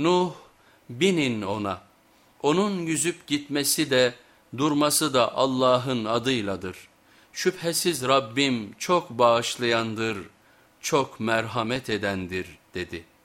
Nuh binin ona. Onun yüzüp gitmesi de durması da Allah'ın adıyladır. Şüphesiz Rabbim çok bağışlayandır, çok merhamet edendir dedi.''